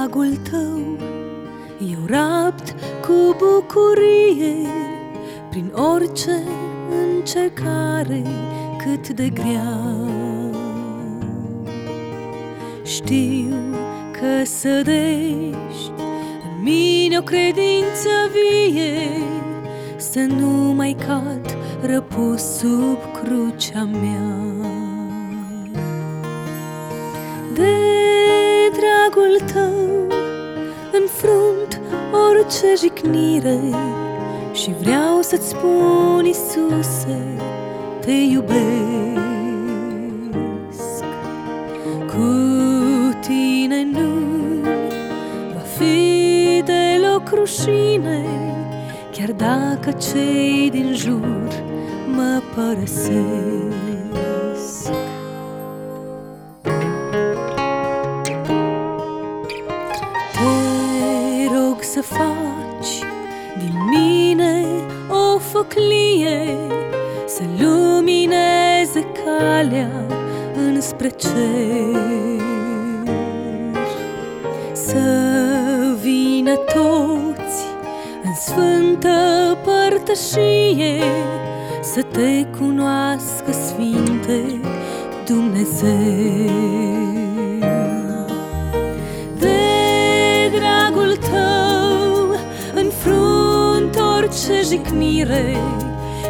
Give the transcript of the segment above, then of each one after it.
dragul tău. Eu rapt cu bucurie Prin orice încercare cât de grea. Știu că sădești în mine o credință vie Să nu mai cad răpus sub crucea mea. De orice jignire Și vreau să-ți spun, Iisuse, te iubesc. Cu tine nu va fi deloc rușine Chiar dacă cei din jur mă părăsesc să faci? Din mine o făclie Să lumineze calea înspre cer. Să vină toți în sfântă părtășie Să te cunoască, Sfinte Dumnezeu orice jignire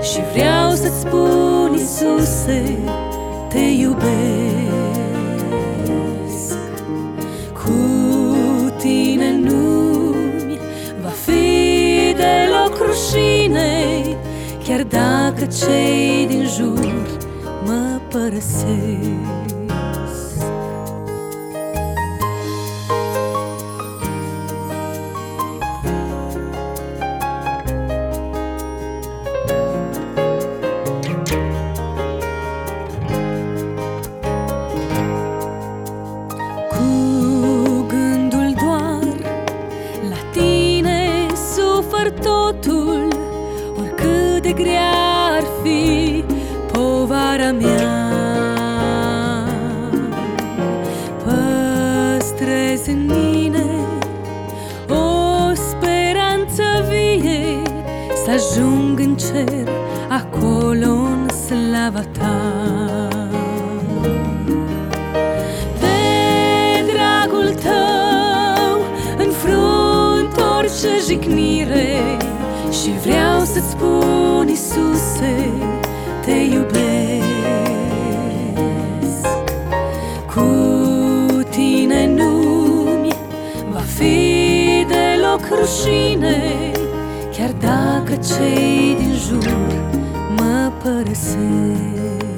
Și vreau să-ți spun, Iisuse, te iubesc. Cu tine nu-mi va fi deloc rușine Chiar dacă cei din jur mă părăsesc la tine sufăr totul Oricât de grea ar fi povara mea. Păstrez în mine o speranță vie Să ajung în cer, acolo în slava ta jignire Și vreau să-ți spun, Iisuse, te iubesc. Cu tine nu-mi va fi deloc rușine Chiar dacă cei din jur mă părăsesc